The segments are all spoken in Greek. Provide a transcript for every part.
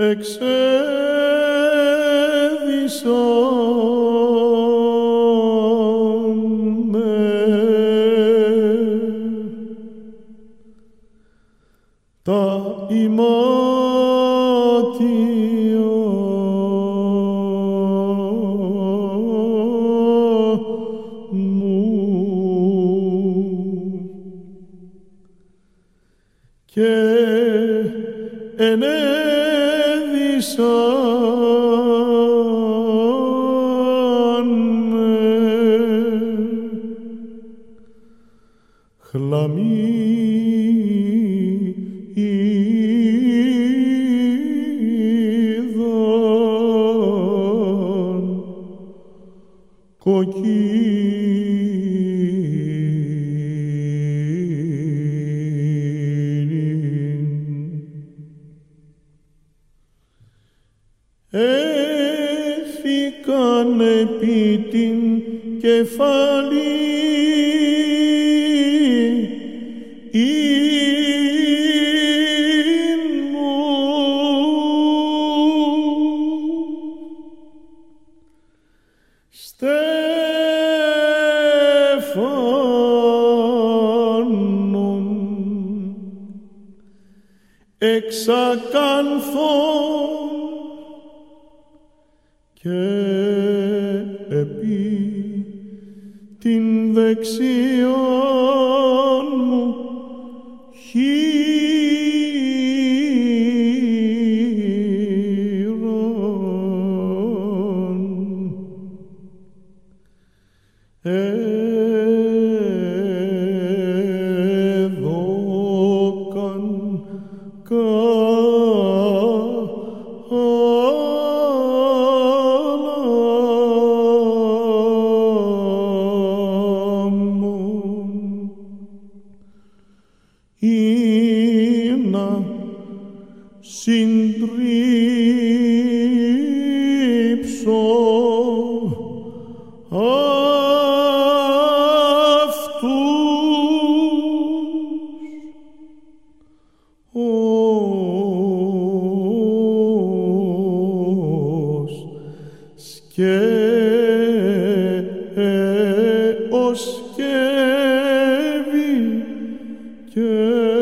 εξέδισον με τα ημάτια μου και ενέδυσαν με έφηκαν επί την κεφαλή. Μου Στέφανον. Εξακάνθον και επί την δεξιόν μου χείρον. Έδωκαν good.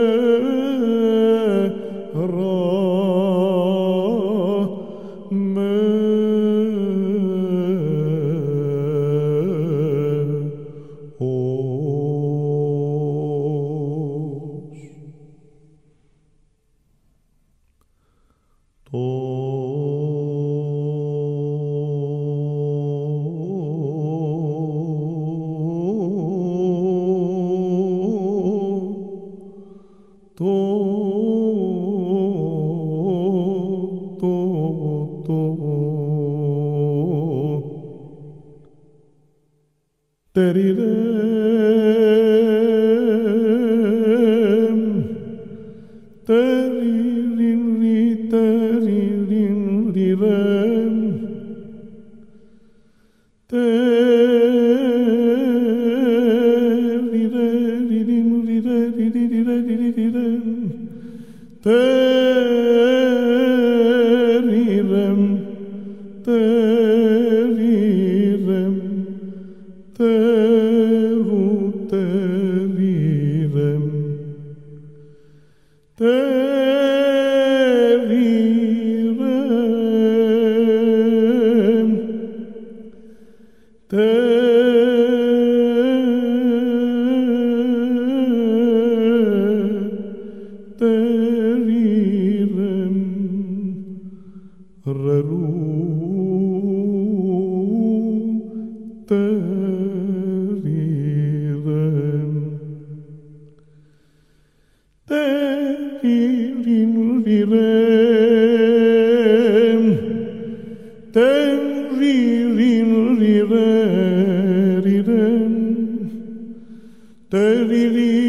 Hey! Yeah. Dem ririm Te riri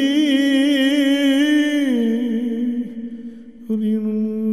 Supreme.